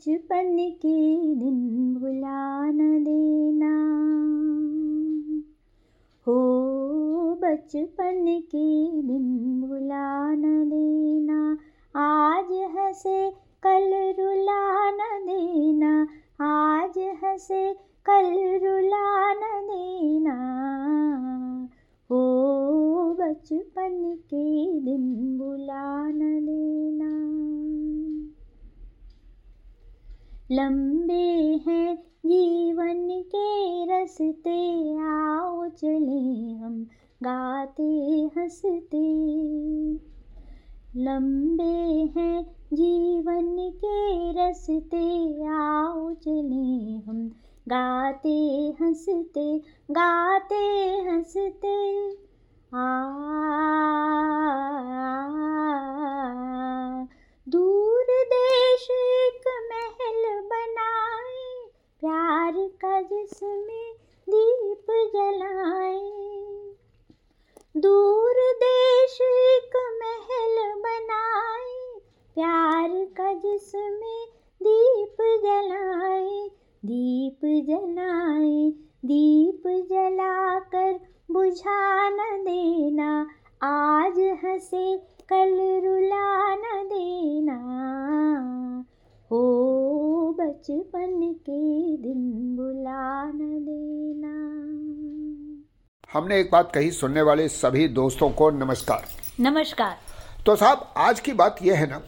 बचपन के दिन भुला न देना। हो, बचपन के दिन भुला न देना। आज हंसे, कल रुला न देना। आज हंसे, कल रुला न देना। हो, बचपन के दिन बुला न देना। लंबे हैं जीवन के रस्ते, आओ चले हम गाते हँसते। लंबे हैं जीवन के रस्ते, आओ चले हम गाते हँसते गाते हँसते। आ हमने एक बात कही सुनने वाले सभी दोस्तों को नमस्कार। नमस्कार। तो साहब आज की बात यह है ना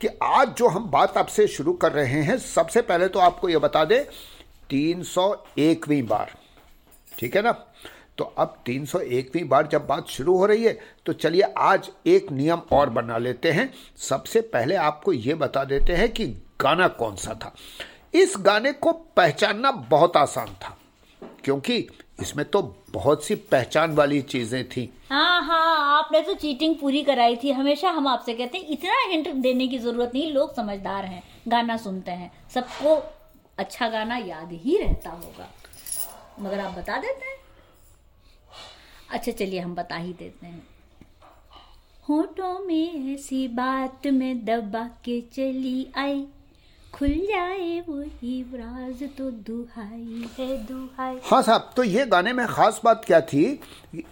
कि आज जो हम बात आपसे शुरू कर रहे हैं सबसे पहले तो आपको यह बता दें तीन सौ एकवीं बार। ठीक है ना? तो अब तीन सौ एकवीं बार जब बात शुरू हो रही है तो चलिए आज एक नियम और बना लेते हैं। सबसे पहले आपको यह बता देते हैं कि गाना कौन सा था। इस गाने को पहचानना बहुत आसान था क्योंकि इसमें तो बहुत सी पहचान वाली चीज़ें थी। हाँ हाँ आपने तो चीटिंग पूरी कराई थी। हमेशा हम आपसे कहते हैं, इतना हिंट देने की ज़रूरत नहीं, लोग समझदार हैं, गाना सुनते हैं। सबको अच्छा गाना याद ही रहता होगा। मगर आप बता देते हैं? अच्छा चलिए हम बता ही देते हैं। होठों में ऐसी बात में दबा के चली आई। खुल जाए वही राज तो दुहाई है दुहाई। हाँ साहब तो ये गाने में खास बात क्या थी?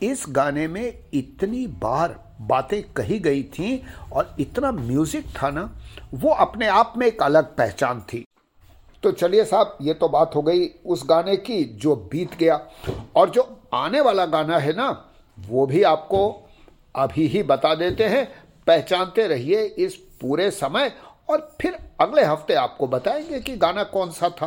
इस गाने में इतनी बार बातें कही गई थी और इतना म्यूज़िक था ना, वो अपने आप में एक अलग पहचान थी। तो चलिए साहब, ये तो बात हो गई उस गाने की जो बीत गया। और जो आने वाला गाना है ना, वो भी आपको अभी ही बता देते हैं। पहचानते रहिए इस पूरे समय और फिर अगले हफ़्ते आपको बताएँगे कि गाना कौन सा था।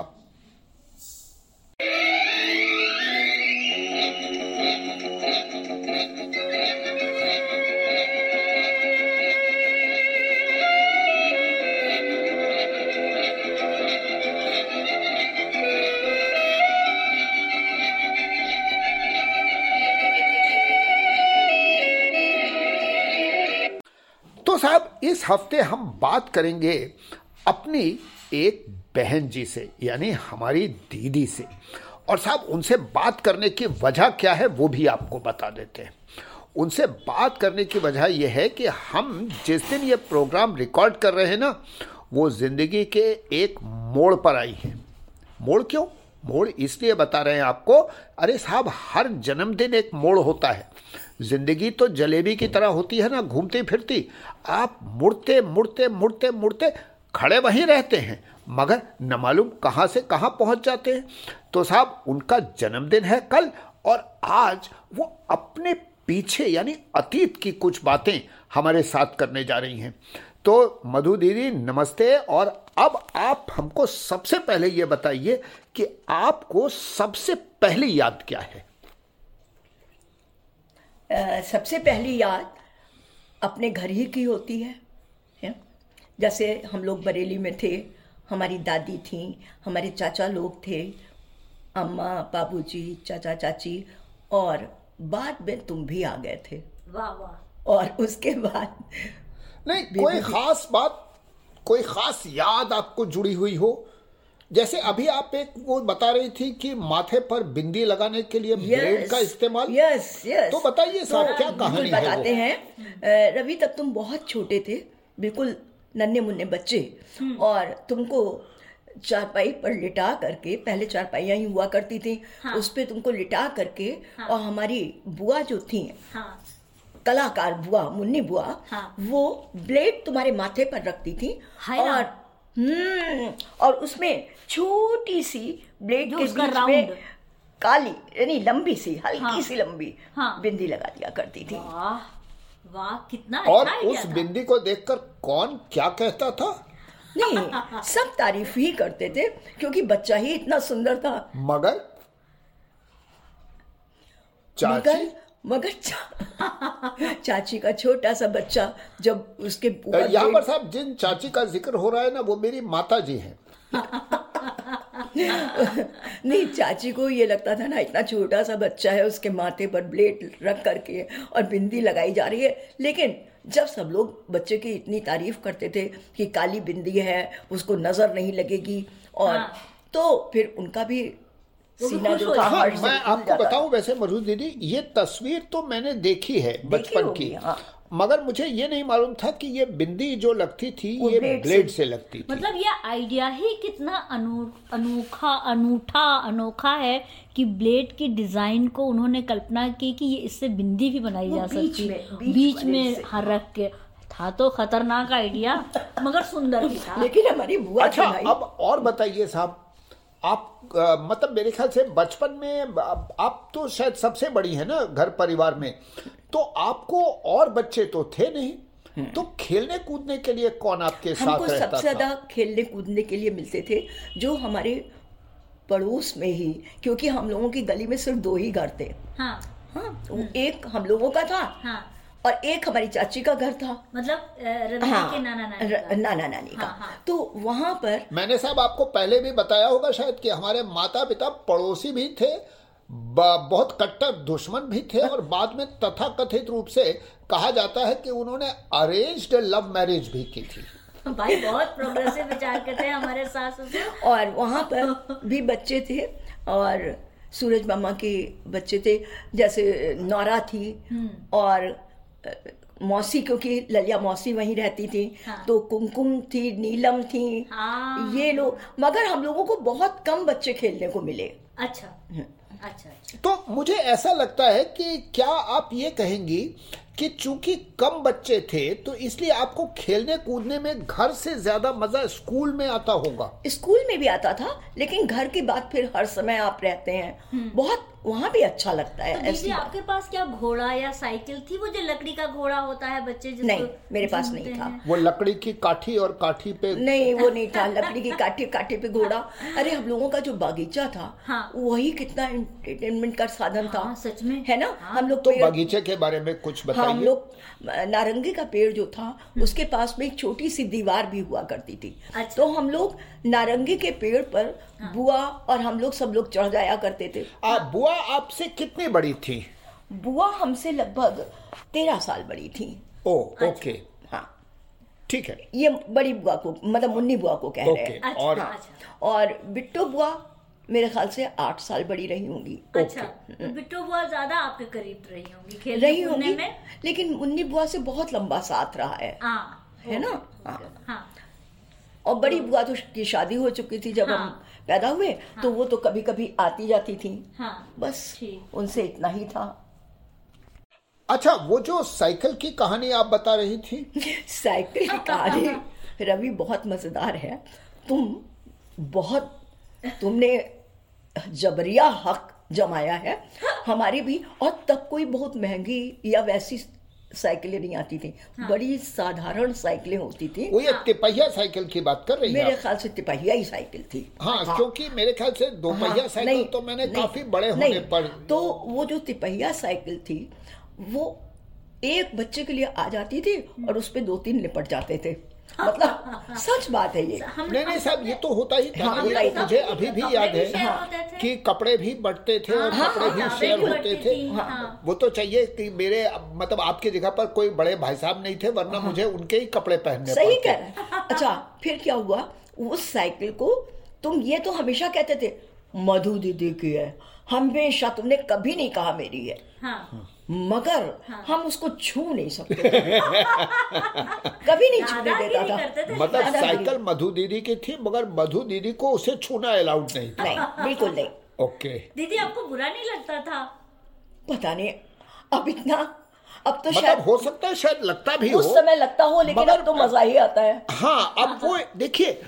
इस हफ़्ते हम बात करेंगे अपनी एक बहन जी से, यानी हमारी दीदी से। और साहब, उनसे बात करने की वजह क्या है, वो भी आपको बता देते हैं। उनसे बात करने की वजह यह है कि हम जिस दिन ये प्रोग्राम रिकॉर्ड कर रहे हैं ना, वो ज़िंदगी के एक मोड़ पर आई है। मोड़ क्यों? मोड़ इसलिए बता रहे हैं आपको, अरे साहब, हर जन्मदिन एक मोड़ होता है। ज़िंदगी तो जलेबी की तरह होती है ना घूमती फिरती आप मुड़ते मुड़ते मुड़ते मुड़ते खड़े वहीं रहते हैं, मगर न मालूम कहाँ से कहाँ पहुँच जाते हैं। तो साहब, उनका जन्मदिन है कल, और आज वो अपने पीछे यानी अतीत की कुछ बातें हमारे साथ करने जा रही हैं। तो मधु दीदी, नमस्ते, और अब आप हमको सबसे पहले ये बताइए कि आपको सबसे पहली याद क्या है? आ, सबसे पहली याद अपने घर ही की होती है, है? जैसे हम लोग बरेली में थे हमारी दादी थी हमारे चाचा लोग थे अम्मा बाबूजी चाचा चाची और बाद में तुम भी आ गए थे। वाह वाह। और उसके बाद नहीं कोई खास बात कोई खास याद आपको जुड़ी हुई हो? जैसे अभी आप एक वो बता रही थी कि माथे पर बिंदी लगाने के लिए ब्लेड का इस्तेमाल यस yes, यस yes. तो बताइए साहब क्या कहानी है बताते हैं रवि तब तुम बहुत छोटे थे बिल्कुल नन्हे मुन्ने बच्चे और तुमको चारपाई पर लिटा करके पहले चारपाइयाँ ही हुआ करती थी हाँ। उस पर तुमको लिटा करके हाँ। और हमारी बुआ जो थी हाँ कलाकार बुआ मुन्नी बुआ हाँ। वो ब्लेड तुम्हारे माथे पर रखती थी और हम्म और उसमें छोटी सी ब्लेड के बीच में काली यानी लंबी सी हल्की हाँ। सी लंबी हाँ। बिंदी लगा दिया करती थी वाह वाह कितना और अच्छा उस था। बिंदी को देखकर कौन क्या कहता था नहीं सब तारीफ़ ही करते थे क्योंकि बच्चा ही इतना सुंदर था मगर चाची मगर मगर चा, चाची का छोटा सा बच्चा जब उसके यहाँ पर साहब जिन चाची का ज़िक्र हो रहा है ना वो मेरी माता जी है नहीं चाची को ये लगता था ना इतना छोटा सा बच्चा है उसके माथे पर ब्लेड रख करके और बिंदी लगाई जा रही है लेकिन जब सब लोग बच्चे की इतनी तारीफ़ करते थे कि काली बिंदी है उसको नज़र नहीं लगेगी और हाँ। तो फिर उनका भी सीना खुश जो था हाँ। मैं आपको बताऊँ वैसे मधु दीदी ये तस्वीर तो मैंने देखी है बचपन की। हाँ। मगर मुझे ये नहीं मालूम था कि ये बिंदी जो लगती थी ये ब्लेड से- ब्लेड से लगती थी। मतलब ये आइडिया ही कितना अनु अनोखा अनूठा अनोखा है कि ब्लेड की डिज़ाइन को उन्होंने कल्पना की कि ये इससे बिंदी भी बनाई जा सकती। में- बीच में से। हाँ रख के। था तो खतरनाक आइडिया मगर सुंदर भी था। लेकिन हमारी बुआ अच्छा अब और बताइए साहब आप अ, मतलब मेरे ख्याल से बचपन में आप आप तो शायद सबसे बड़ी है ना घर परिवार में। तो आपको और बच्चे तो थे नहीं। तो खेलने कूदने के लिए कौन आपके साथ हमको रहता सबसे ज़्यादा खेलने कूदने के लिए मिलते थे जो हमारे पड़ोस में ही क्योंकि हम लोगों की गली में सिर्फ़ दो ही घर थे। हाँ। हाँ एक हम लोगों का था। हाँ। और एक हमारी चाची का घर था। मतलब रवि हाँ। के नाना नानी र- का। नाना नानी का। हाँ, हाँ। तो वहाँ पर मैंने साहब आपको पहले भी बताया होगा शायद कि हमारे माता पिता पड़ोसी भी थे बहुत कट्टर दुश्मन भी थे और बाद में तथाकथित रूप से कहा जाता है कि उन्होंने अरेंज्ड लव मैरिज भी की थी। भाई बहुत प्रोग्रेसिव विचार करते हैं हमारे सास ससुर और वहाँ पर भी बच्चे थे और सूरज मामा के बच्चे थे जैसे नौरा थी और अ, मौसी क्योंकि ललिया मौसी वहीं रहती थी हाँ। तो कुमकुम थी नीलम थी। हाँ। ये लोग मगर हम लोगों को बहुत कम बच्चे खेलने को मिले। अच्छा। अच्छा अच्छा। तो मुझे ऐसा लगता है कि क्या आप ये कहेंगी कि चूँकि कम बच्चे थे तो इसलिए आपको खेलने कूदने में घर से ज़्यादा मज़ा स्कूल में आता होगा। स्कूल में भी आता था लेकिन घर की बात फिर हर समय आप रहते हैं। बहुत वहाँ भी अच्छा लगता है तो दीदी आपके पास क्या घोड़ा या साइकिल थी? वो जो लकड़ी का घोड़ा होता है बच्चे जिसको नहीं, मेरे पास नहीं था। वो लकड़ी की काठी और काठी पे नहीं वो नहीं था। लकड़ी की काठी काठी पे घोड़ा। अरे हम लोगों का जो बागीचा था हाँ। वही कितना एंटरटेनमेंट का साधन था। हाँ, सच में। है ना? हाँ। हम लोग तो बगीचे के बारे में कुछ हाँ, हम लोग नारंगी का पेड़ जो था उसके पास में एक छोटी सी दीवार भी हुआ करती थी। अच्छा। तो हम लोग नारंगी के पेड़ पर बुआ और हम लोग सब लोग चढ़ जाया करते थे। आ, बुआ आपसे कितनी बड़ी थी? बुआ हमसे लगभग तेरह साल बड़ी थी। ओ अच्छा। ओके। हाँ। ठीक है। ये बड़ी बुआ को मतलब मुन्नी बुआ को कह रहे हैं। अच्छा और अच्छा। और बिट्टो बुआ मेरे ख्याल से आठ साल बड़ी रही होंगी। अच्छा तो बिट्टू बुआ ज़्यादा आपके करीब रही होंगी खेलने रही होंगी में? लेकिन मुन्नी बुआ से बहुत लंबा साथ रहा है। हाँ है ना? हाँ। हाँ। और बड़ी बुआ तो की शादी हो चुकी थी जब हम हाँ। पैदा हुए तो वो तो कभी कभी आती जाती थी। हाँ बस उनसे इतना ही था। अच्छा वो जो साइकिल की कहानी आप बता रही थी? साइकिल की कहानी रवि बहुत मज़ेदार है। तुम बहुत तुमने जबरिया हक जमाया है हमारी भी और तब कोई बहुत महँगी या वैसी साइकिलें नहीं आती थी। हाँ। बड़ी साधारण साइकिलें होती थी। वो ये तिपहिया साइकिल की बात कर रही है मेरे ख्याल से तिपहिया ही साइकिल थी। हाँ हाँ। क्योंकि मेरे ख्याल से दो पहिया हाँ, साइकिल नहीं, तो मैंने नहीं, काफ़ी बड़े होने नहीं, पर तो वो जो तिपहिया साइकिल थी वो एक बच्चे के लिए आ जाती थी और उस पे दो तीन लिपट जाते थे। मतलब सच बात है ये। नहीं नहीं साहब ये तो होता ही था हाँ, ये ही मुझे अभी भी याद है हाँ, कि कपड़े भी बटते थे और हाँ, कपड़े भी हाँ, शेयर होते थे। हाँ, हाँ। वो तो चाहिए कि मेरे मतलब आपकी जगह पर कोई बड़े भाई साहब नहीं थे वरना मुझे उनके ही कपड़े पहनने सही कह रहे अच्छा फिर क्या हुआ? उस साइकिल को तुम ये तो हमेशा कहते थे मधु दीदी की है हमेशा तुमने कभी नहीं कहा मेरी है। हाँ। मगर हाँ। हम उसको छू नहीं सकते कभी नहीं छूने देता था। मतलब साइकिल मधु दीदी की थी मगर मधु दीदी को उसे छूना अलाउड नहीं था। नहीं बिल्कुल नहीं। ओके दीदी आपको बुरा नहीं लगता था? पता नहीं अब इतना अब तो मतलब शायद हो सकता है शायद लगता भी हो उस समय लगता हो लेकिन अब तो मज़ा ही आता है। हाँ अब वो देखिए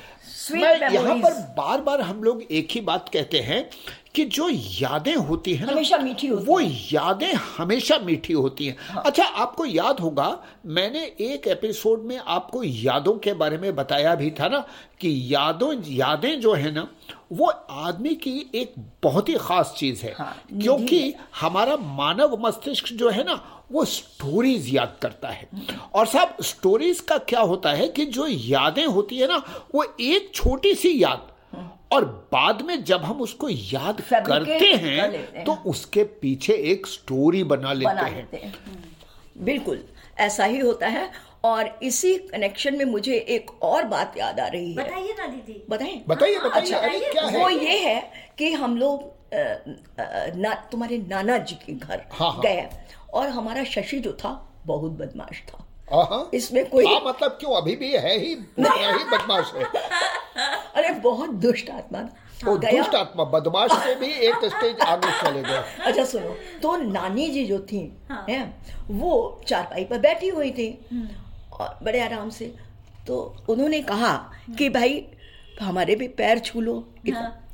मैं यहाँ पर बार बार हम लोग एक ही बात कहते हैं कि जो यादें होती हैं हमेशा मीठी होती वो यादें हमेशा मीठी होती हैं। हाँ। अच्छा आपको याद होगा मैंने एक एपिसोड में आपको यादों के बारे में बताया भी था ना कि यादों यादें जो है ना वो आदमी की एक बहुत ही खास चीज़ है। हाँ, क्योंकि हमारा मानव मस्तिष्क जो है ना वो स्टोरीज याद करता है। और साहब स्टोरीज का क्या होता है कि जो यादें होती है ना वो एक छोटी सी याद। और बाद में जब हम उसको याद करते हैं लेते हैं। तो उसके पीछे एक स्टोरी बना लेते बना हैं। लेते हैं। बिल्कुल ऐसा ही होता है। और इसी कनेक्शन में मुझे एक और बात याद आ रही है। बताइए ना दीदी। बताइए हाँ, बताइए अरे बताइए। क्या वो ये है कि हम लोग ना तुम्हारे नाना जी के घर हाँ, हाँ। गए। और हमारा शशि जो था बहुत बदमाश था। हाँ इसमें कोई हाँ मतलब क्यों अभी भी है ही ही बदमाश है? अरे बहुत दुष्ट आत्मा वो दुष्ट आत्मा बदमाश से भी एक स्टेज आगे चले गए अच्छा सुनो। तो नानी जी जो थी हाँ। हैं वो चारपाई पर बैठी हुई थी। और बड़े आराम से। तो उन्होंने कहा कि भाई हमारे भी पैर छू लो। हाँ।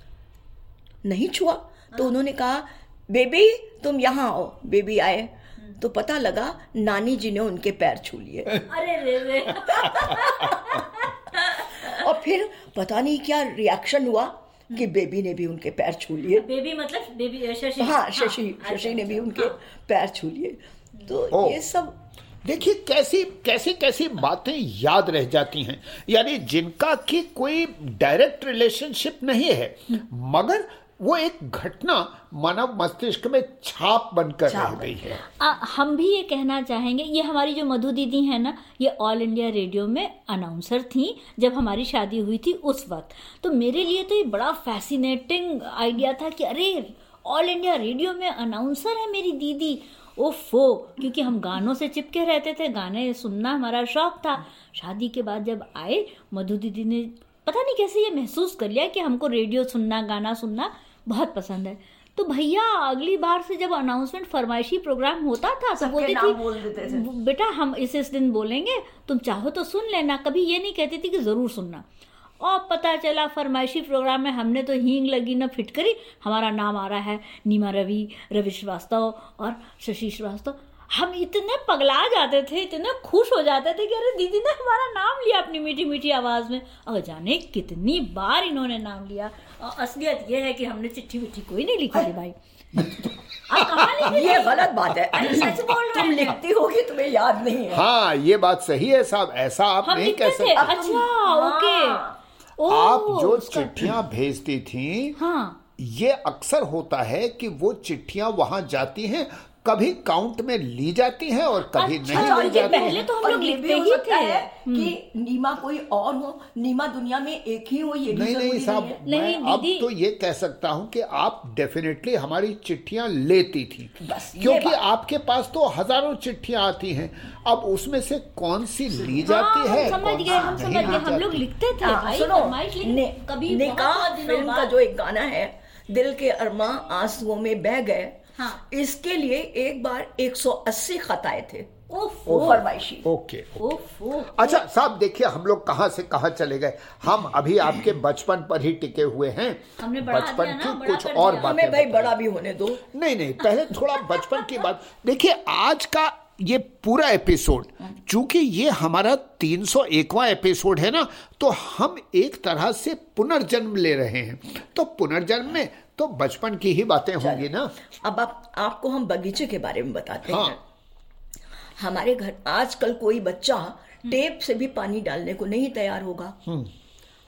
नहीं छुआ? तो उन्होंने कहा बेबी तुम यहाँ आओ। बेबी आए। तो पता लगा नानी जी ने उनके पैर छू लिए। अरे रे रे। और फिर पता नहीं क्या रिएक्शन हुआ कि बेबी ने भी उनके पैर छू लिए। बेबी मतलब बेबी शशि। हाँ शशि अच्छा, शशि ने भी अच्छा, उनके हाँ। पैर छू लिए। तो ओ। ये सब देखिए कैसी कैसी कैसी बातें याद रह जाती हैं। यानी जिनका की कोई डायरेक्ट रिलेशनशिप नहीं है मगर वो एक घटना मानव मस्तिष्क में छाप बनकर रह गई है। आ, हम भी ये कहना चाहेंगे ये हमारी जो मधु दीदी है ना ये ऑल इंडिया रेडियो में अनाउंसर थी जब हमारी शादी हुई थी उस वक्त। तो मेरे लिए तो ये बड़ा फैसिनेटिंग आइडिया था कि अरे ऑल इंडिया रेडियो में अनाउंसर है मेरी दीदी। ओफो क्योंकि हम गानों से चिपके रहते थे गाने सुनना हमारा शौक था। शादी के बाद जब आए मधु दीदी ने पता नहीं कैसे ये महसूस कर लिया कि हमको रेडियो सुनना गाना सुनना बहुत पसंद है। तो भैया अगली बार से जब अनाउंसमेंट फरमाइशी प्रोग्राम होता था तो बोलती थी बोल देते थे। बेटा हम इस इस दिन बोलेंगे तुम चाहो तो सुन लेना कभी ये नहीं कहती थी कि ज़रूर सुनना। और पता चला फरमाइशी प्रोग्राम में हमने तो हींग लगी ना फिट करी हमारा नाम आ रहा है नीमा रवि रवि श्रीवास्तव और शशि श्रीवास्तव। हम इतने पगला जाते थे इतने खुश हो जाते थे कि अरे दीदी ने हमारा नाम लिया अपनी मीठी मीठी आवाज़ में। और जाने कितनी बार इन्होंने नाम लिया। और असलियत ये है कि हमने चिट्ठी विट्ठी कोई नहीं लिखी थी भाई। आप कहाँ लिखी ये गलत बात है। अरे सच बोल रहे तुम हैं। लिखती होगी तुम्हें याद नहीं है। हाँ ये बात सही है साहब। ऐसा आप नहीं कह सकते। अच्छा ओके। आप जो चिट्ठियाँ भेजती थी हाँ। ये अक्सर होता है कि वो चिट्ठियाँ वहाँ जाती हैं कभी काउंट में ली जाती हैं और कभी अच्छा, नहीं और ली जाती पहले तो हम लोग लिखते ही थे। है कि नीमा कोई और हो नीमा दुनिया में एक ही हो ये नहीं नहीं साहब मैं अब तो ये कह सकता हूँ कि आप डेफिनेटली हमारी चिट्ठियाँ लेती थी। क्योंकि आपके पास तो हज़ारों चिट्ठियाँ आती हैं। अब उसमें से कौन सी ली जाती हाँ, है हम समझ गए हम समझ गए। हम लोग लिखते थे हाँ, कभी निकाह फ़िल्म का जो एक गाना है दिल के अरमा आंसुओं में बह गए। हाँ। इसके लिए एक बार 180 खत आए थे। फरमाइशी ओके अच्छा साहब देखिए हम लोग कहाँ से कहाँ चले गए? हम अभी आपके बचपन पर ही टिके हुए हैं। हमने बचपन की कुछ और बातें हमें भाई बड़ा भी होने दो। नहीं नहीं पहले थोड़ा बचपन की बात। देखिए आज का ये पूरा एपिसोड चूँकि ये हमारा 301वां एपिसोड है ना तो हम एक तरह से पुनर्जन्म ले रहे हैं। तो पुनर्जन्म में तो बचपन की ही बातें होंगी ना। अब आप आपको हम बगीचे के बारे में बताते हाँ। हैं। हमारे घर आजकल कोई बच्चा टेप से भी पानी डालने को नहीं तैयार होगा।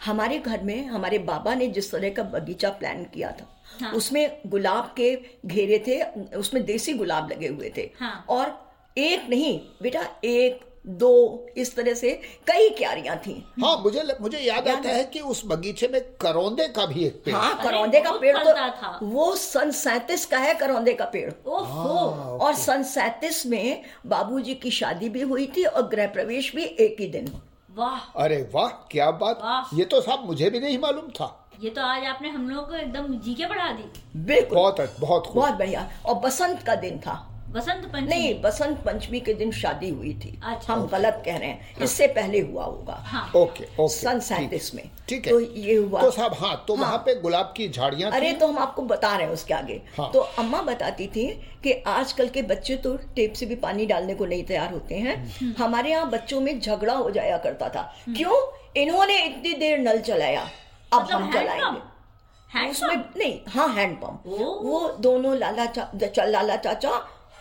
हमारे घर में हमारे बाबा ने जिस तरह का बगीचा प्लान किया था हाँ। उसमें गुलाब के घेरे थे उसमें देसी गुलाब लगे हुए थे। हाँ। और एक नहीं बेटा एक दो इस तरह से कई क्यारियाँ थी। हाँ मुझे मुझे याद आता है? कि उस बगीचे में करौंदे का भी एक पेड़ हाँ करौंदे का पेड़ फलता था। तो वो सन सैतीस का है करौंदे का पेड़। ओहो। और सन सैतीस में बाबूजी की शादी भी हुई थी और गृह प्रवेश भी एक ही दिन। वाह। अरे वाह क्या बात। वाह। ये तो साहब मुझे भी नहीं मालूम था। ये तो आज आपने हम लोगों को एकदम जी के बढ़ा दी। बिल्कुल। बहुत बहुत बहुत बढ़िया। और बसंत का दिन था। बसंत पंचमी। नहीं बसंत पंचमी के दिन शादी हुई थी। अच्छा। हम गलत कह रहे हैं। इससे पहले हुआ होगा। हाँ। ओके ओके सन सैतीस में ठीक है। तो ये हुआ। तो साहब हाँ तो हाँ, वहाँ पे गुलाब की झाड़ियाँ अरे तो हम आपको बता रहे हैं उसके आगे। हाँ। तो अम्मा बताती थी कि आजकल के बच्चे तो टेप से भी पानी डालने को नहीं तैयार होते हैं। हम्म। हमारे यहाँ बच्चों में झगड़ा हो जाया करता था। क्यों? इन्होंने इतनी देर नल चलाया। अब मतलब हम चलाएँगे उसमें नहीं हाँ हैंड पंप ओ। वो दोनों लाला चा, चा, लाला चाचा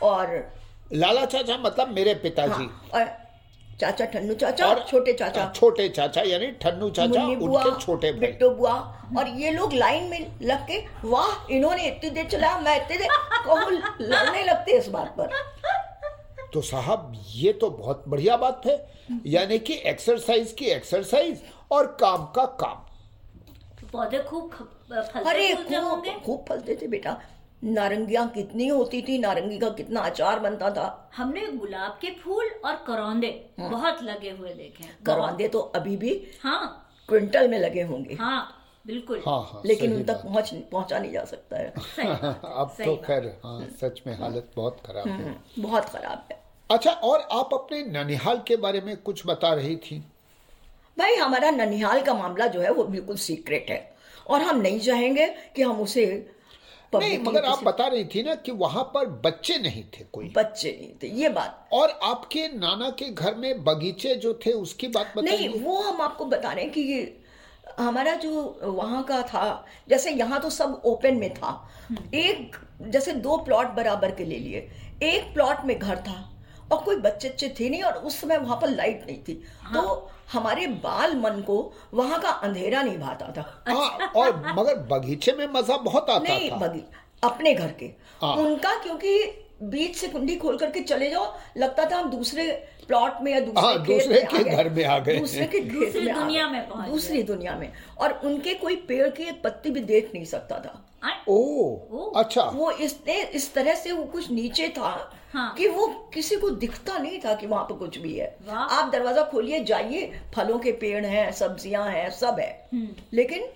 और लाला चाचा मतलब मेरे पिताजी। हाँ, और चाचा ठन्नू चाचा और छोटे चाचा। छोटे चाचा यानी ठन्नू चाचा बुआ उनके छोटे भाई। बिट्टू बुआ और ये लोग लाइन में लग के वाह इन्होंने इतनी देर चलाया मैं इतनी देर कहो लड़ने लगते इस बात पर? तो साहब ये तो बहुत बढ़िया बात है। यानी कि एक्सरसाइज की एक्सरसाइज और काम का काम। पौधे खूब अरे खूब खूब फलते थे बेटा। नारंगियाँ कितनी होती थी नारंगी का कितना अचार बनता था। हमने गुलाब के फूल और करौंदे बहुत लगे हुए देखे हैं। करौंदे तो अभी भी हाँ। क्विंटल में लगे होंगे। हाँ बिल्कुल। हाँ हाँ लेकिन उन तक पहुँच पहुँचा नहीं जा सकता है। सही अब सही तो खैर हाँ। सच में हालत बहुत खराब है। हम्म, बहुत खराब है। अच्छा और आप अपने ननिहाल के बारे में कुछ बता रही थी? भाई हमारा ननिहाल का मामला जो है वो बिल्कुल सीक्रेट है। और हम नहीं चाहेंगे कि हम उसे नहीं मगर आप बता रही थी ना कि वहाँ पर बच्चे नहीं थे कोई। बच्चे नहीं थे ये बात। और आपके नाना के घर में बगीचे जो थे उसकी बात नहीं वो हम आपको बता रहे हैं कि ये हमारा जो वहाँ का था जैसे यहाँ तो सब ओपन में था। एक जैसे दो प्लॉट बराबर के ले लिए। एक प्लॉट में घर था और कोई बच्चे अच्छे थे नहीं और उस समय वहाँ पर लाइट नहीं थी हाँ। तो हमारे बाल मन को वहाँ का अंधेरा नहीं भाता था हाँ और मगर बगीचे में मज़ा बहुत आता नहीं था बगी अपने घर के हाँ। उनका क्योंकि बीच से कुंडी खोल करके चले जाओ। लगता था हम दूसरे प्लॉट में या दूसरे हाँ, खेत दूसरे में के आ घर में आ गए। दूसरे के दूसरी में आ दुनिया में पहुँच दूसरी दुनिया में। और उनके कोई पेड़ की एक पत्ती भी देख नहीं सकता था। ओ ओ, अच्छा। वो इसने इस तरह से वो कुछ नीचे था हाँ। कि वो किसी को दिखता नहीं था कि वहाँ पर कुछ भी है। आप दरवाज़ा खोलिए जाइए। फलों के पेड़ हैं सब्ज़ियाँ हैं सब है। हम्म। लेकिन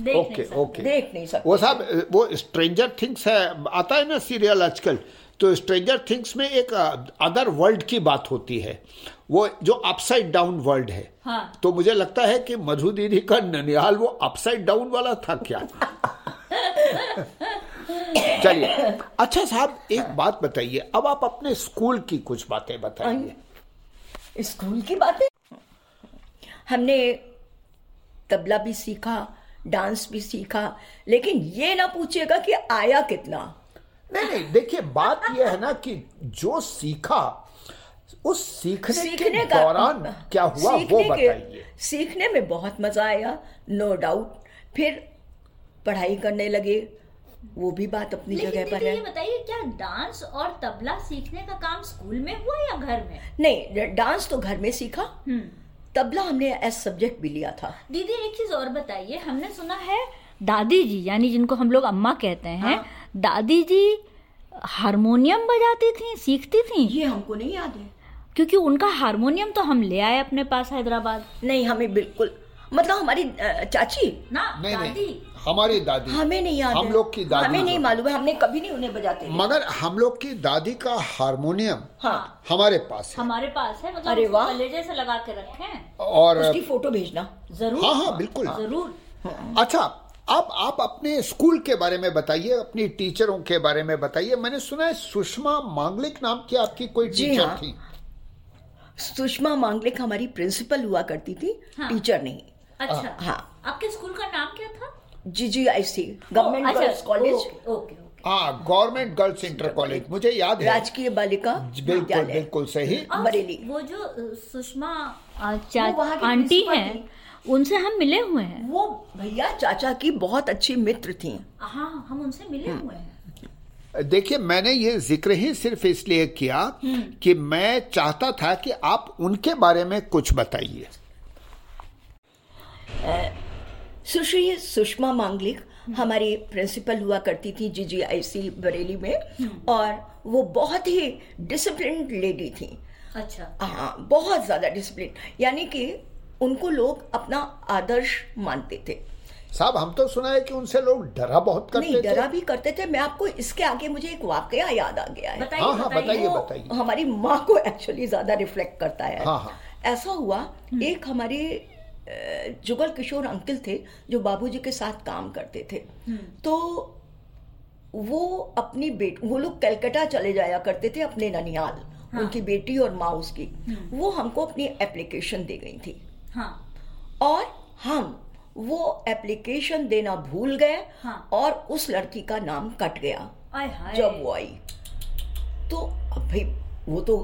देख ओके नहीं सकते। ओके। देख नहीं सकते। वो साहब वो स्ट्रेंजर थिंग्स है आता है ना सीरियल आजकल? तो स्ट्रेंजर थिंग्स में एक अदर वर्ल्ड की बात होती है। वो जो अपसाइड डाउन वर्ल्ड है। हाँ। तो मुझे लगता है कि मधु दीदी का ननिहाल वो अपसाइड डाउन वाला था क्या? चलिए। अच्छा साहब एक बात बताइए। अब आप अपने स्कूल की कुछ बातें बताइए। स्कूल की बातें? हमने तबला भी सीखा डांस भी सीखा लेकिन ये ना पूछिएगा कि आया कितना। नहीं नहीं देखिए बात यह है ना कि जो सीखा उस सीखने, सीखने के दौरान क्या हुआ वो बताइए। सीखने में बहुत मज़ा आया नो डाउट फिर पढ़ाई करने लगे वो भी बात अपनी जगह पर है। बताइए क्या डांस और तबला सीखने का काम स्कूल में हुआ या घर में? नहीं डांस तो घर में सीखा। हम्म। तबला हमने एज सब्जेक्ट भी लिया था। दीदी एक चीज़ और बताइए हमने सुना है दादी जी यानी जिनको हम लोग अम्मा कहते हैं हाँ। दादी जी हारमोनियम बजाती थी सीखती थी? ये हमको नहीं याद है। क्योंकि उनका हारमोनियम तो हम ले आए अपने पास हैदराबाद। नहीं हमें बिल्कुल मतलब हमारी चाची? ना नहीं दादी। नहीं हमारी दादी। हमें नहीं याद हम लोग की दादी हमें नहीं मालूम है हमने कभी नहीं उन्हें बजाते मगर हम लोग की दादी का हारमोनियम हाँ। हमारे पास है। हमारे पास है मतलब अरे वाह। कलेजे से लगा के रखे। और उसकी फ़ोटो भेजना। ज़रूर हाँ हाँ बिल्कुल। ज़रूर। अच्छा अब आप अपने स्कूल के बारे में बताइए अपनी टीचरों के बारे में बताइए। मैंने सुना है सुषमा मांगलिक नाम की आपकी कोई जी टीचर हाँ। थी। सुषमा मांगलिक हमारी प्रिंसिपल हुआ करती थी हाँ। टीचर नहीं। अच्छा। हाँ। आपके स्कूल का नाम क्या था? G G I C government girls college okay okay okay. हाँ गवर्नमेंट गर्ल्स इंटर कॉलेज मुझे याद है। राजकीय बालिका बिल्कुल बिल्कुल सही। बरेली। वो जो सुषमा चा- वो वहाँ की आंटी हैं उनसे हम मिले हुए हैं। वो भैया चाचा की बहुत अच्छी मित्र थी। हाँ हम उनसे मिले हम्म। हुए हैं। देखिए मैंने ये ज़िक्र ही सिर्फ़ इसलिए किया कि मैं चाहता था कि आप उनके बारे में कुछ बताइए। सुश्री सुषमा मांगलिक हमारी प्रिंसिपल हुआ करती थी जी, जीजीआईसी बरेली में और वो बहुत ही डिसिप्लिन लेडी थी। अच्छा। हाँ बहुत ज़्यादा डिसिप्लिन यानी कि उनको लोग अपना आदर्श मानते थे। साहब हम तो सुना है कि उनसे लोग डरा बहुत करते नहीं डरा भी करते थे। मैं आपको इसके आगे मुझे एक वाकया याद आ गया है। बताइए हाँ, हाँ, बताइए, बताइए। हमारी माँ को एक्चुअली ज़्यादा रिफ्लेक्ट करता है। हाँ, हाँ। ऐसा हुआ एक हमारे जुगल किशोर अंकल थे जो बाबूजी के साथ काम करते थे। तो वो अपनी बेट वो लोग कलकत्ता चले जाया करते थे अपने ननिहाल उनकी बेटी और माँ उसकी। वो हमको अपनी एप्लीकेशन दे गई थी। हाँ। और हम वो एप्लीकेशन देना भूल गए हाँ। और उस लड़की का नाम कट गया। जब वो आई। तो भाई वो तो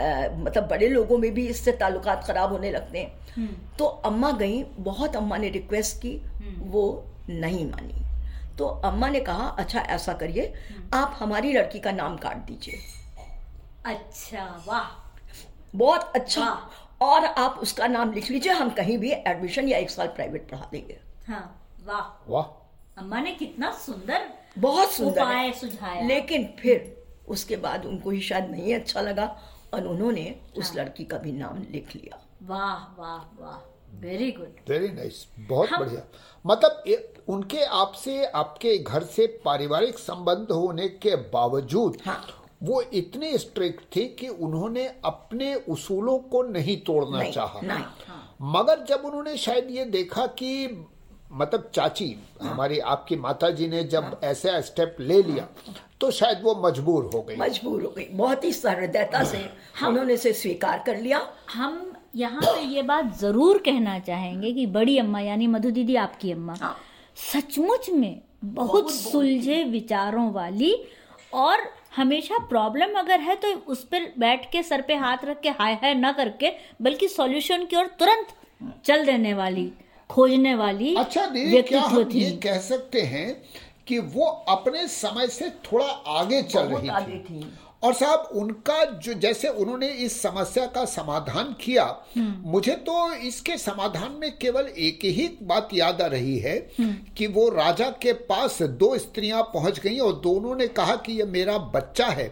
अ, मतलब बड़े लोगों में भी इससे ताल्लुकात खराब होने लगते हैं। तो अम्मा गई बहुत अम्मा ने रिक्वेस्ट की वो नहीं मानी। तो अम्मा ने कहा अच्छा ऐसा करिए आप हमारी लड़की का नाम काट दीजिए। अच्छा वाह। बहुत अच्छा और आप उसका नाम लिख लीजिए हम कहीं भी एडमिशन या एक साल प्राइवेट पढ़ा देंगे। हाँ वाह। वाह। अम्मा ने कितना सुंदर बहुत सुंदर सुझाया। लेकिन फिर उसके बाद उनको ही शायद नहीं अच्छा लगा और उन्होंने उस लड़की का भी नाम लिख लिया। वाह वाह वाह। वेरी गुड वेरी नाइस बहुत हम- बढ़िया। मतलब ए, उनके आपसे आपके घर से पारिवारिक संबंध होने के बावजूद हाँ। वो इतने स्ट्रिक्ट थे कि उन्होंने अपने उसूलों को नहीं तोड़ना नहीं, चाहा नहीं। हाँ। मगर जब उन्होंने शायद ये देखा कि मतलब चाची हाँ। हमारी आपकी माता जी ने जब हाँ। ऐसा स्टेप ले लिया तो शायद वो मजबूर हो गई मजबूर हो गई बहुत ही सहृदयता से उन्होंने इसे स्वीकार कर लिया हम यहाँ पे ये बात ज़रूर कहना चाहेंगे कि बड़ी अम्मा यानी मधु दीदी आपकी अम्मा हाँ। सचमुच में बहुत सुलझे विचारों वाली और हमेशा प्रॉब्लम अगर है तो उस पर बैठ के सर पे हाथ रख के हाय हाय ना करके बल्कि सॉल्यूशन की ओर तुरंत चल देने वाली खोजने वाली अच्छा क्या हम ये कह सकते हैं कि वो अपने समय से थोड़ा आगे चल रही थी। थी। और साहब उनका जो जैसे उन्होंने इस समस्या का समाधान किया मुझे तो इसके समाधान में केवल एक ही बात याद आ रही है कि वो राजा के पास दो स्त्रियाँ पहुँच गई और दोनों ने कहा कि ये मेरा बच्चा है।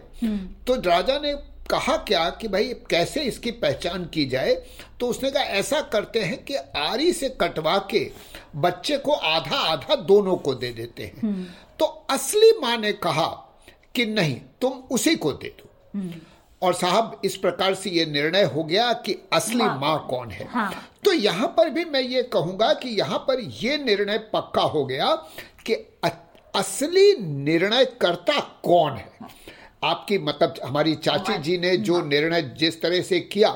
तो राजा ने कहा क्या कि भाई कैसे इसकी पहचान की जाए? तो उसने कहा ऐसा करते हैं कि आरी से कटवा के बच्चे को आधा आधा दोनों को दे देते हैं। तो असली माँ ने कहा कि नहीं तुम उसी को दे दो। और साहब इस प्रकार से ये निर्णय हो गया कि असली माँ कौन है। हाँ। तो यहाँ पर भी मैं ये कहूँगा कि यहाँ पर ये निर्णय पक्का हो गया कि असली निर्णयकर्ता कौन है। आपकी मतलब हमारी चाची जी ने जो निर्णय जिस तरह से किया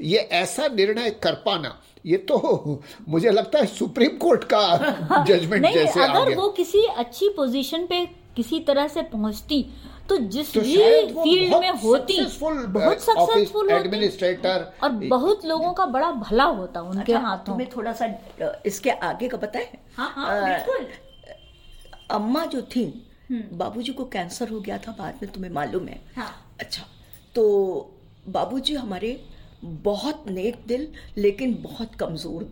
ये ऐसा निर्णय कर पाना ये तो मुझे लगता है सुप्रीम कोर्ट का जजमेंट जैसे आ अगर गया वो किसी अच्छी पोजीशन पे किसी तरह से पहुँचती तो जिस तो भी फ़ील्ड में होती बहुत सक्सेसफुल होती administrator, और बहुत लोगों का बड़ा भला होता उनके अच्छा, हाथों। तुम्हें थोड़ा सा इसके आगे का पता है? हाँ हाँ बिल्कुल। अम्मा जो थी बाबूजी को कैंसर हो गया था बाद में तुम्हें मालूम है। हाँ। अच्छा तो बाबूजी हमारे बहुत नेक दिल लेकिन बहुत कमज़ोर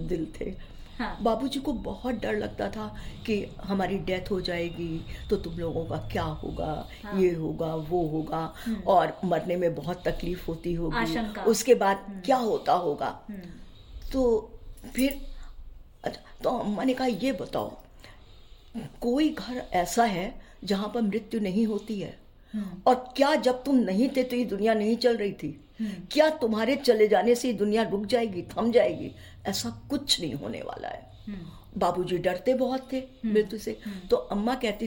दिल थे। हाँ। बाबूजी को बहुत डर लगता था कि हमारी डेथ हो जाएगी तो तुम लोगों का क्या होगा हाँ। ये होगा वो होगा और मरने में बहुत तकलीफ़ होती होगी। उसके बाद क्या होता होगा? तो फिर अच्छा तो अम्मा ने कहा ये बताओ कोई घर ऐसा है जहाँ पर मृत्यु नहीं होती है? और क्या जब तुम नहीं थे तो ये दुनिया नहीं चल रही थी? क्या तुम्हारे चले जाने से ये दुनिया रुक जाएगी थम जाएगी? ऐसा कुछ नहीं होने वाला है। बाबूजी डरते बहुत थे मृत्यु से। तो अम्मा कहती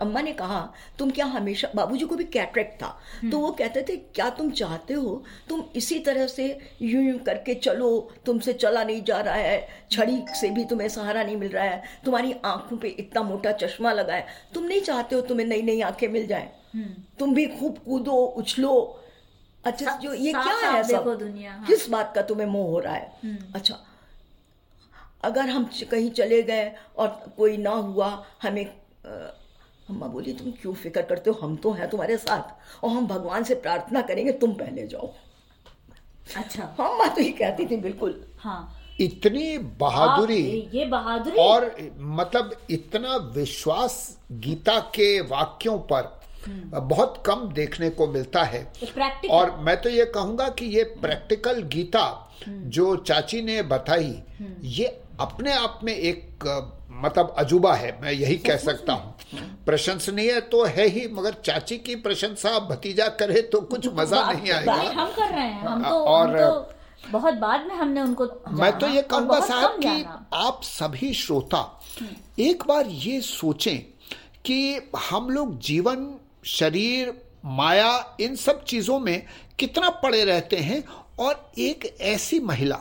अम्मा ने कहा तुम क्या हमेशा बाबूजी को भी कैटरेक्ट था? तो वो कहते थे क्या तुम चाहते हो तुम इसी तरह से यूँ यूँ करके चलो तुमसे चला नहीं जा रहा है छड़ी से भी तुम्हें सहारा नहीं मिल रहा है तुम्हारी आँखों पे इतना मोटा चश्मा लगा है तुम नहीं चाहते हो तुम्हें नई नई आँखें मिल जाए? तुम भी खूब कूदो उछलो। अच्छा जो ये क्या है सब? दुनिया, हाँ। किस बात का तुम्हें मोह हो रहा है? अच्छा अगर हम कहीं चले गए और कोई ना हुआ हमें अम्मा बोली तुम क्यों फ़िक्र करते हो? हम तो हैं तुम्हारे साथ और हम भगवान से प्रार्थना करेंगे तुम पहले जाओ। अच्छा। हाँ माँ तो ये कहती थी बिल्कुल। हाँ। इतनी बहादुरी ये बहादुरी? और मतलब इतना विश्वास गीता के वाक्यों पर बहुत कम देखने को मिलता है। और मैं तो ये कहूँगा कि ये प्रैक्टिकल गीता जो चाची ने बताई ये अपने आप में एक मतलब अजूबा है मैं यही कह सकता हूँ। प्रशंसनीय तो है ही मगर चाची की प्रशंसा भतीजा करे तो कुछ मज़ा नहीं आएगा। हम कर रहे हैं हम तो और- हम तो बहुत बाद में हमने उनको मैं तो ये कहूँगा साहब कि आप सभी श्रोता एक बार ये सोचें कि हम लोग जीवन शरीर माया इन सब चीज़ों में कितना पड़े रहते हैं और एक ऐसी महिला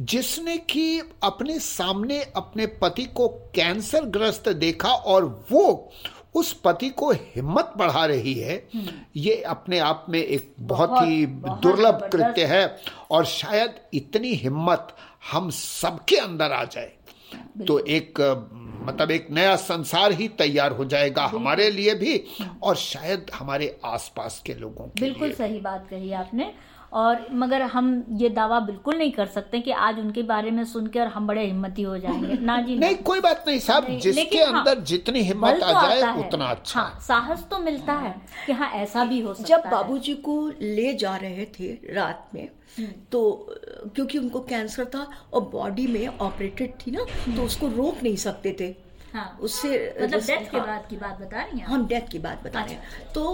जिसने कि अपने सामने अपने पति को कैंसर ग्रस्त देखा और वो उस पति को हिम्मत बढ़ा रही है ये अपने आप में एक बहुत बहुत- ही दुर्लभ कृत्य है और शायद इतनी हिम्मत हम सबके अंदर आ जाए। तो एक मतलब एक नया संसार ही तैयार हो जाएगा हमारे लिए भी और शायद हमारे आसपास के लोगों के बिल्कुल लिए। सही बात कही आपने। और मगर हम ये दावा बिल्कुल नहीं कर सकते कि आज उनके बारे में सुन के और हम बड़े हिम्मती हो जाएँगे। ना जी ना। नहीं कोई बात नहीं साहब जिसके हाँ, अंदर जितनी हिम्मत बल आ तो जाए है। उतना अच्छा हाँ साहस तो मिलता है कि हाँ ऐसा भी हो सकता जब बाबूजी को ले जा रहे थे रात में तो क्योंकि उनको कैंसर था और बॉडी में ऑपरेटेड थी ना तो उसको रोक नहीं सकते थे। हाँ उससे मतलब डेथ के हाँ, बाद की बात बता रही हैं हम डेथ की बात बता रहे हैं। तो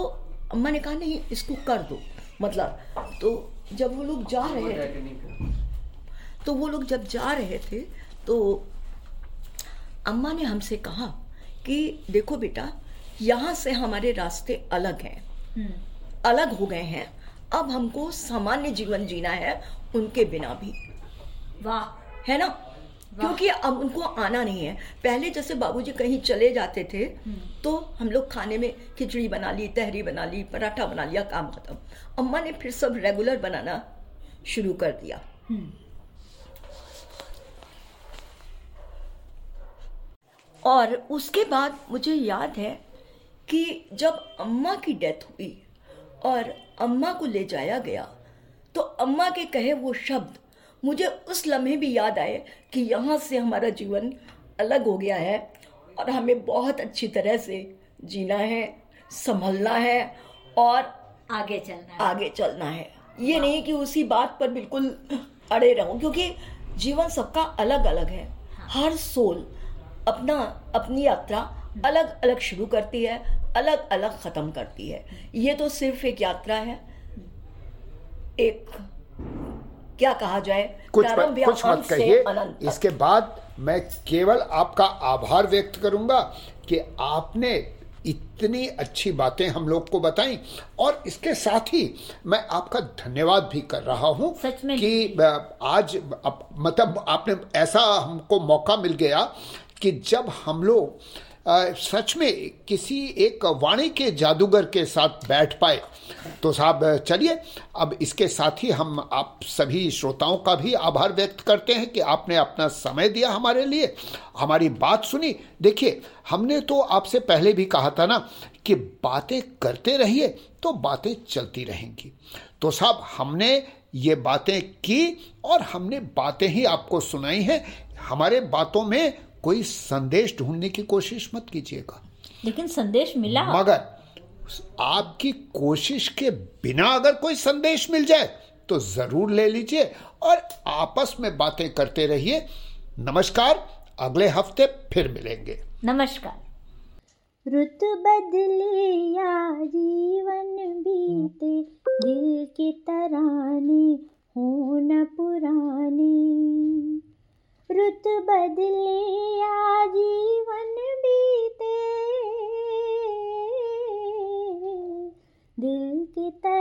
अम्मा ने कहा नहीं इसको कर दो। मतलब तो जब वो लोग जा रहे थे तो वो लोग जब जा रहे थे तो अम्मा ने हमसे कहा कि देखो बेटा यहाँ से हमारे रास्ते अलग हैं। हम्म, अलग हो गए हैं। अब हमको सामान्य जीवन जीना है उनके बिना भी। वाह। है ना? क्योंकि अब उनको आना नहीं है। पहले जैसे बाबूजी कहीं चले जाते थे तो हम लोग खाने में खिचड़ी बना ली तहरी बना ली पराठा बना लिया काम खत्म। अम्मा ने फिर सब रेगुलर बनाना शुरू कर दिया। और उसके बाद मुझे याद है कि जब अम्मा की डेथ हुई और अम्मा को ले जाया गया तो अम्मा के कहे वो शब्द मुझे उस लम्हे भी याद आए कि यहाँ से हमारा जीवन अलग हो गया है और हमें बहुत अच्छी तरह से जीना है संभलना है और आगे चलना है। आगे चलना है। ये नहीं कि उसी बात पर बिल्कुल अड़े रहो क्योंकि जीवन सबका अलग अलग है। हर सोल अपना अपनी यात्रा अलग अलग शुरू करती है अलग अलग खत्म करती है। ये तो सिर्फ़ एक यात्रा है एक क्या कहा जाए? कुछ या कुछ मत कहिए। इसके बाद मैं केवल आपका आभार व्यक्त करूँगा कि आपने इतनी अच्छी बातें हम लोग को बताई और इसके साथ ही मैं आपका धन्यवाद भी कर रहा हूँ कि आज मतलब आपने ऐसा हमको मौका मिल गया कि जब हम लोग सच में किसी एक वाणी के जादूगर के साथ बैठ पाए। तो साहब, चलिए, अब इसके साथ ही हम आप सभी श्रोताओं का भी आभार व्यक्त करते हैं कि आपने अपना समय दिया हमारे लिए। हमारी बात सुनी। देखिए, हमने तो आपसे पहले भी कहा था ना कि बातें करते रहिए तो बातें चलती रहेंगी। तो साहब, हमने ये बातें की और हमने बातें ही आपको सुनाई हैं। हमारे बातों में कोई संदेश ढूँढने की कोशिश मत कीजिएगा। लेकिन संदेश मिला। मगर आपकी कोशिश के बिना अगर कोई संदेश मिल जाए तो ज़रूर ले लीजिए और आपस में बातें करते रहिए। नमस्कार अगले हफ़्ते फिर मिलेंगे। नमस्कार। रुत बदले या जीवन बीते दिल की तराने हो न पुराने। रुत बदले या जीवन बीते। दिल की तराने